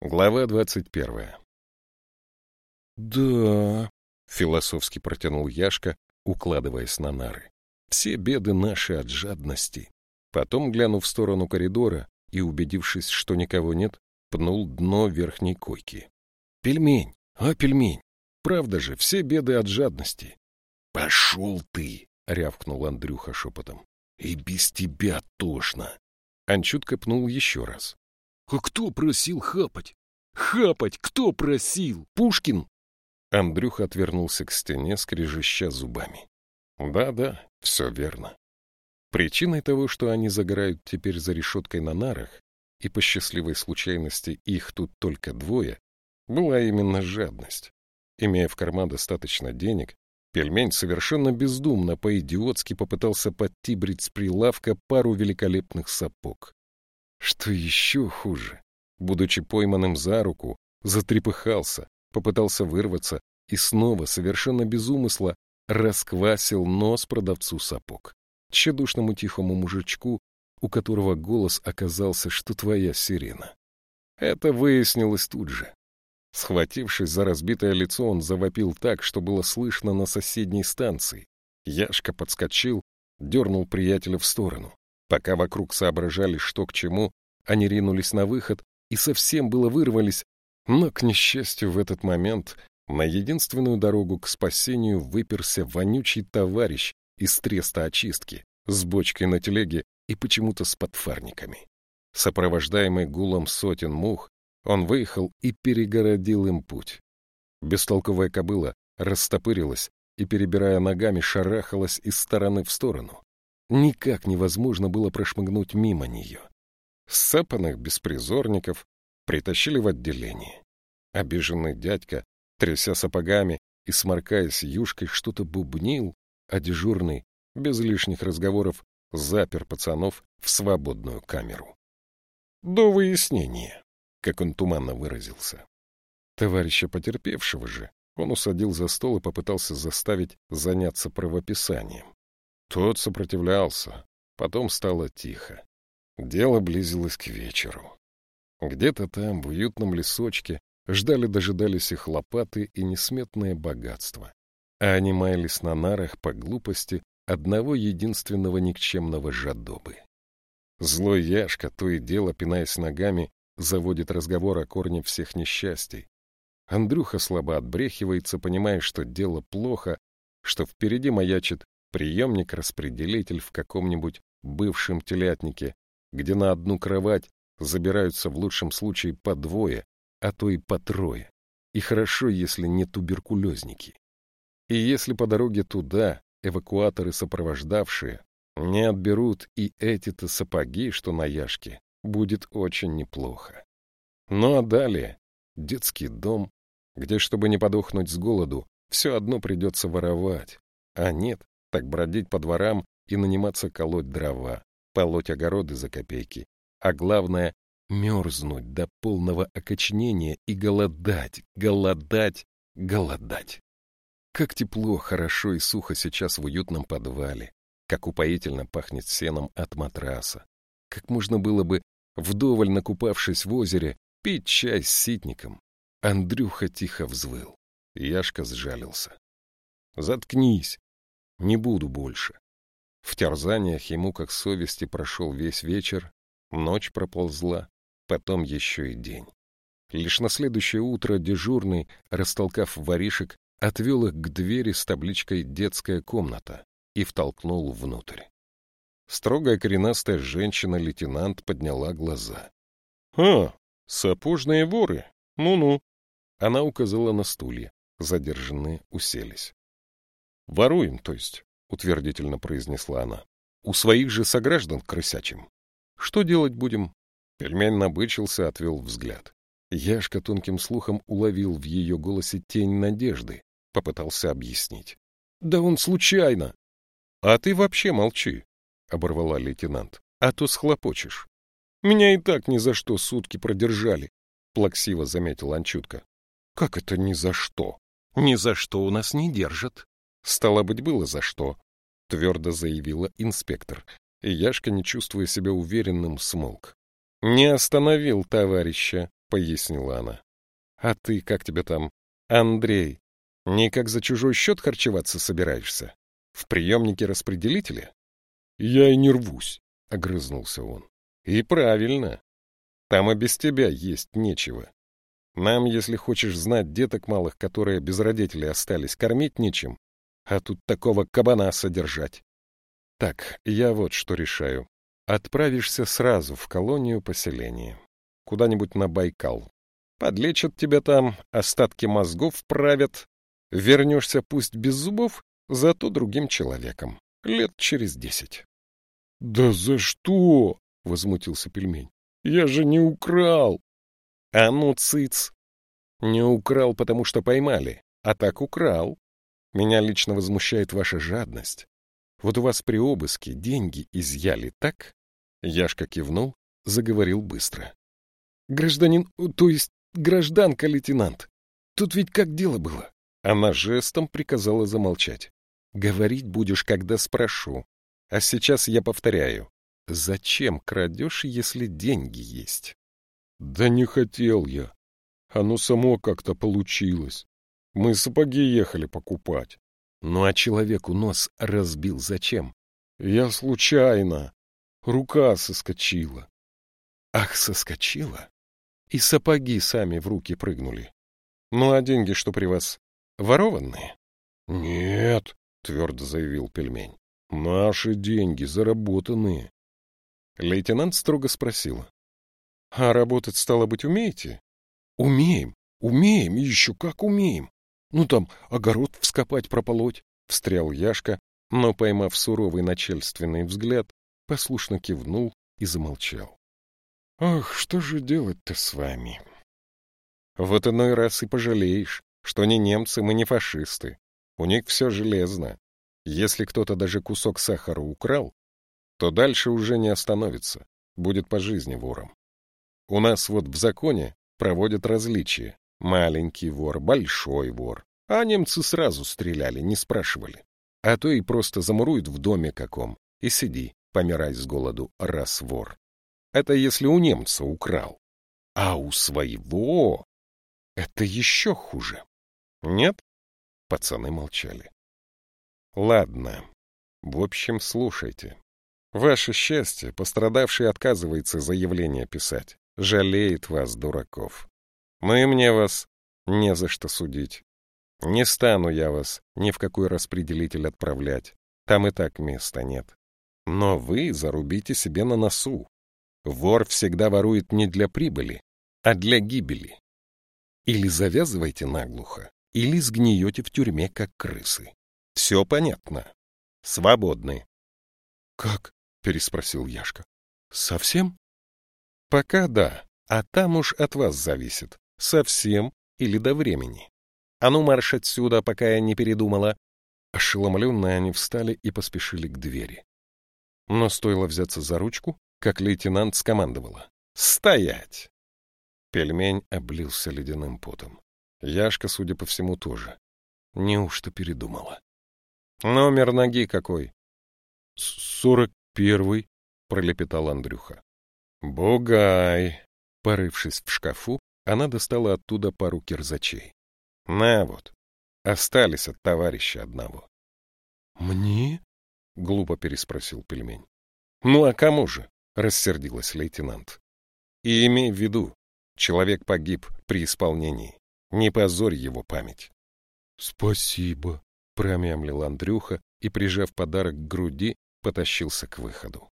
Глава двадцать первая. «Да», — философски протянул Яшка, укладываясь на нары. «Все беды наши от жадности». Потом, глянув в сторону коридора и убедившись, что никого нет, пнул дно верхней койки. «Пельмень! А, пельмень! Правда же, все беды от жадности!» «Пошел ты!» — рявкнул Андрюха шепотом. «И без тебя тошно!» Анчутка пнул еще раз. А кто просил хапать? Хапать кто просил? Пушкин? Андрюха отвернулся к стене, скрежеща зубами. Да-да, все верно. Причиной того, что они загорают теперь за решеткой на нарах, и по счастливой случайности их тут только двое, была именно жадность. Имея в карман достаточно денег, пельмень совершенно бездумно, по-идиотски попытался подтибрить с прилавка пару великолепных сапог. Что еще хуже, будучи пойманным за руку, затрепыхался, попытался вырваться и снова, совершенно без умысла, расквасил нос продавцу сапог. Тщедушному тихому мужичку, у которого голос оказался, что твоя сирена. Это выяснилось тут же. Схватившись за разбитое лицо, он завопил так, что было слышно на соседней станции. Яшка подскочил, дернул приятеля в сторону. Пока вокруг соображали, что к чему, они ринулись на выход и совсем было вырвались, но, к несчастью, в этот момент на единственную дорогу к спасению выперся вонючий товарищ из треста очистки с бочкой на телеге и почему-то с подфарниками. Сопровождаемый гулом сотен мух, он выехал и перегородил им путь. Бестолковая кобыла растопырилась и, перебирая ногами, шарахалась из стороны в сторону. Никак невозможно было прошмыгнуть мимо нее. Сцапанных беспризорников притащили в отделение. Обиженный дядька, тряся сапогами и сморкаясь юшкой, что-то бубнил, а дежурный, без лишних разговоров, запер пацанов в свободную камеру. До выяснения, как он туманно выразился. Товарища потерпевшего же он усадил за стол и попытался заставить заняться правописанием. Тот сопротивлялся, потом стало тихо. Дело близилось к вечеру. Где-то там, в уютном лесочке, ждали-дожидались их лопаты и несметное богатство. А они маялись на нарах по глупости одного единственного никчемного жадобы. Злой Яшка, то и дело, пинаясь ногами, заводит разговор о корне всех несчастий. Андрюха слабо отбрехивается, понимая, что дело плохо, что впереди маячит приемник-распределитель в каком-нибудь бывшем телятнике, где на одну кровать забираются в лучшем случае по двое, а то и по трое. И хорошо, если не туберкулезники. И если по дороге туда эвакуаторы сопровождавшие не отберут и эти-то сапоги, что на яшке, будет очень неплохо. Ну а далее детский дом, где, чтобы не подохнуть с голоду, все одно придется воровать, а нет, так бродить по дворам и наниматься колоть дрова, полоть огороды за копейки, а главное — мерзнуть до полного окоченения и голодать, голодать, голодать. Как тепло, хорошо и сухо сейчас в уютном подвале, как упоительно пахнет сеном от матраса, как можно было бы, вдоволь накупавшись в озере, пить чай с ситником. Андрюха тихо взвыл. Яшка сжалился. «Заткнись! Не буду больше!» В терзаниях ему, как совести, прошел весь вечер, ночь проползла, потом еще и день. Лишь на следующее утро дежурный, растолкав воришек, отвел их к двери с табличкой «Детская комната» и втолкнул внутрь. Строгая коренастая женщина-лейтенант подняла глаза. — А, сапожные воры? Ну-ну. Она указала на стулья. Задержанные уселись. — Воруем, то есть. — утвердительно произнесла она. — У своих же сограждан крысячим. Что делать будем? Пельмень набычился, отвел взгляд. Яшка тонким слухом уловил в ее голосе тень надежды, попытался объяснить. — Да он случайно! — А ты вообще молчи, — оборвала лейтенант, — а то схлопочешь. — Меня и так ни за что сутки продержали, — плаксиво заметил Анчутка. — Как это ни за что? — Ни за что у нас не держат. Стало быть, было за что, — твердо заявила инспектор. И Яшка, не чувствуя себя уверенным, смолк. — Не остановил товарища, — пояснила она. «А ты, как тебе там, Андрей, никак за чужой счет харчеваться собираешься? В приемнике распределителя?» «Я и не рвусь», — огрызнулся он. «И правильно. Там и без тебя есть нечего. Нам, если хочешь знать деток малых, которые без родителей остались, кормить нечем, а тут такого кабана содержать. Так, я вот что решаю. Отправишься сразу в колонию поселения куда-нибудь на Байкал. Подлечат тебя там, остатки мозгов правят. Вернешься пусть без зубов, зато другим человеком. Лет через десять. — Да за что? — возмутился пельмень. — Я же не украл. — А ну, цыц! Не украл, потому что поймали, а так украл. Меня лично возмущает ваша жадность. Вот у вас при обыске деньги изъяли, так? Яшка кивнул, заговорил быстро. Гражданин, то есть гражданка, лейтенант. Тут ведь как дело было? Она жестом приказала замолчать. Говорить будешь, когда спрошу. А сейчас я повторяю. Зачем крадешь, если деньги есть? Да не хотел я. Оно само как-то получилось. Мы сапоги ехали покупать. Ну а человеку нос разбил зачем? Я случайно. Рука соскочила. Ах, соскочила? и сапоги сами в руки прыгнули. Ну а деньги, что при вас, ворованные? — Нет, — твердо заявил пельмень, — наши деньги заработанные. Лейтенант строго спросил. — А работать, стало быть, умеете? — Умеем, умеем, еще как умеем. Ну там огород вскопать, прополоть, — встрял Яшка, но, поймав суровый начальственный взгляд, послушно кивнул и замолчал. Ох, что же делать-то с вами? Вот иной раз и пожалеешь, что не немцы, мы не фашисты. У них все железно. Если кто-то даже кусок сахара украл, то дальше уже не остановится, будет по жизни вором. У нас вот в законе проводят различия. Маленький вор, большой вор. А немцы сразу стреляли, не спрашивали. А то и просто замуруют в доме каком. И сиди, помирай с голоду, раз вор. Это если у немца украл. А у своего это еще хуже. Нет? Пацаны молчали. Ладно. В общем, слушайте. Ваше счастье, пострадавший отказывается заявление писать. Жалеет вас, дураков. Но и мне вас не за что судить. Не стану я вас ни в какой распределитель отправлять. Там и так места нет. Но вы зарубите себе на носу. Вор всегда ворует не для прибыли, а для гибели. Или завязывайте наглухо, или сгниете в тюрьме, как крысы. Все понятно. Свободны. — Как? — переспросил Яшка. — Совсем? — Пока да, а там уж от вас зависит. Совсем или до времени. А ну марш отсюда, пока я не передумала. Ошеломленные они встали и поспешили к двери. Но стоило взяться за ручку, как лейтенант скомандовала. «Стоять!» Пельмень облился ледяным потом. Яшка, судя по всему, тоже. Неужто передумала? «Номер ноги какой?» «Сорок первый», — пролепетал Андрюха. «Бугай!» Порывшись в шкафу, она достала оттуда пару кирзачей. «На вот, остались от товарища одного». «Мне?» — глупо переспросил пельмень. «Ну а кому же?» рассердилась лейтенант. И имей в виду, человек погиб при исполнении. Не позорь его память. Спасибо, промямлил Андрюха и, прижав подарок к груди, потащился к выходу.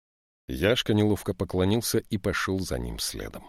Яшка неловко поклонился и пошел за ним следом.